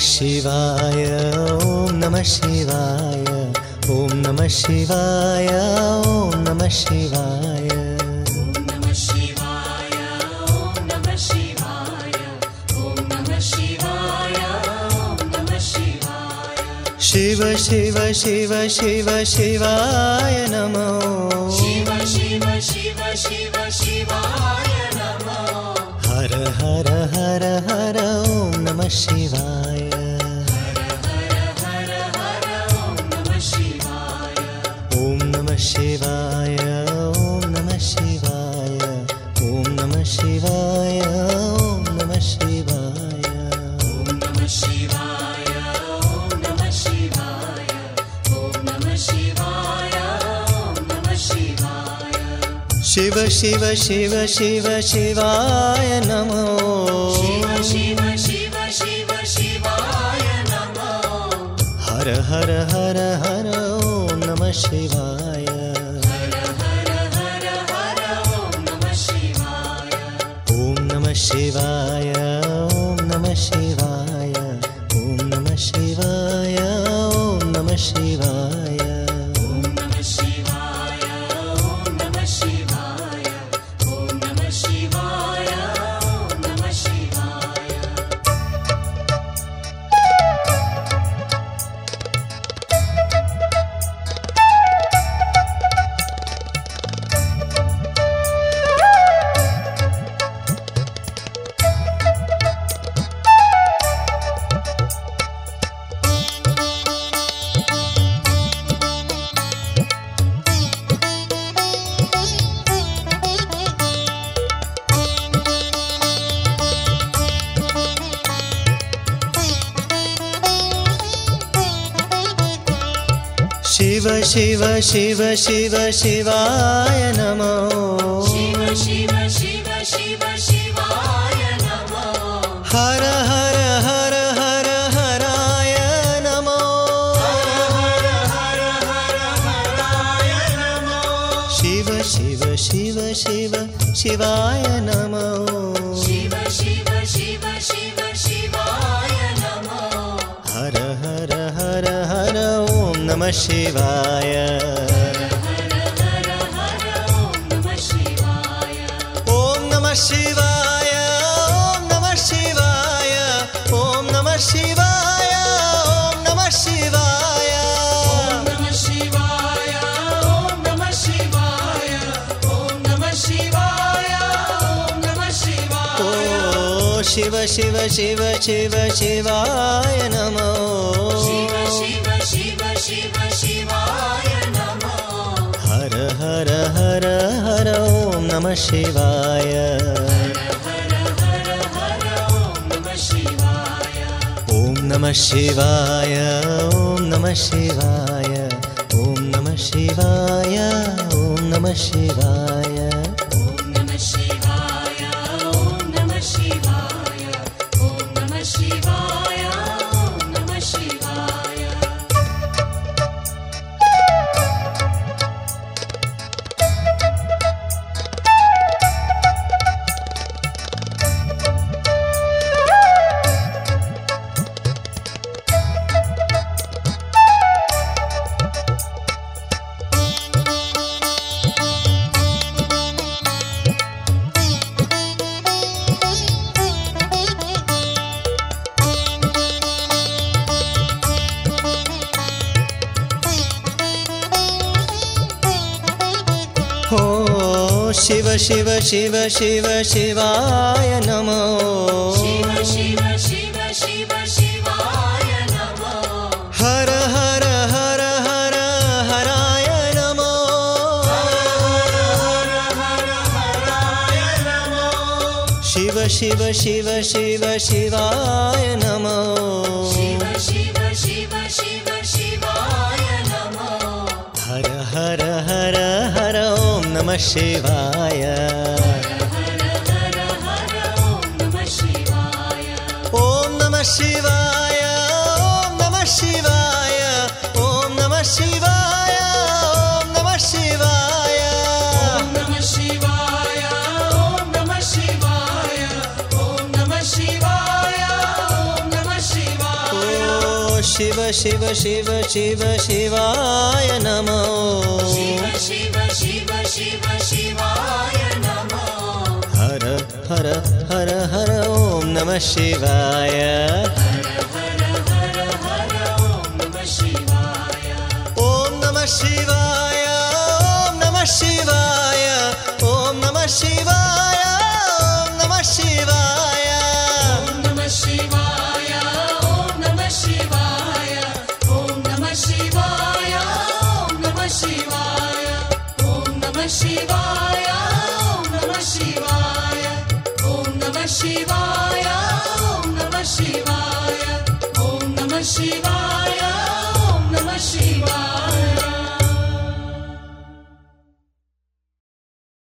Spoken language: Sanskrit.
शिवाय ॐ नमः शिवाय ॐ नमः शिवाय ॐ नमः शिवाय। शिव शिव शिव शिव शिवाय नमो। शिव शिव शिव शिव शिवाय नमो हर हर हर हर शिवाय। ॐ नमः शिवाय ॐ नमः शिवाय ॐ नमः शिवाय ॐ नमः शिवाय। ॐ नमः शिवाय ॐ नमः शिवाय नमः। शिव शिव हर हर हर हर ॐ नमः शिवाय। ॐ नमः शिवाय ॐ नमः शिवाय ॐ नमः शिवाय ॐ नमः शिवाय शिव शिव शिव शिव शिवाय नमो शिव शिव शिव शिव शिवाय नमो हर हर हर हर हराय नमो हर हर हर हराय नमो शिव शिव शिव शिव शिवाय नमो शिव शिव शिव शिव नमः शिवाय शिव शिव शिव शिव शिवाय नमो। शिव शिव शिव शिव शिवाय नमो। हर हर हर हर ॐ नमः शिवाय। ॐ नमः शिवाय ॐ नमः शिवाय ॐ नमः शिवाय ॐ नमः शिवाय शिव शिव शिव शिव शिवाय नमो हर हर हर हर हराय नमो शिव शिव शिव शिव शिवाय नमो हर हर हर नमः शिवाय। ॐ नमः शिवाय ॐ नमः शिवाय ॐ नमः शिवाय ॐ नमः शिवाय। ॐ नमः शिवाय ॐ नमः शिवाय ॐ नमः शिवाय ॐ नमः शिवाय। ॐ नमः शिवाय शिव शिव शिव शिव शिवाय नमो हर हर हर हर ॐ नमः शिवाय Shiva.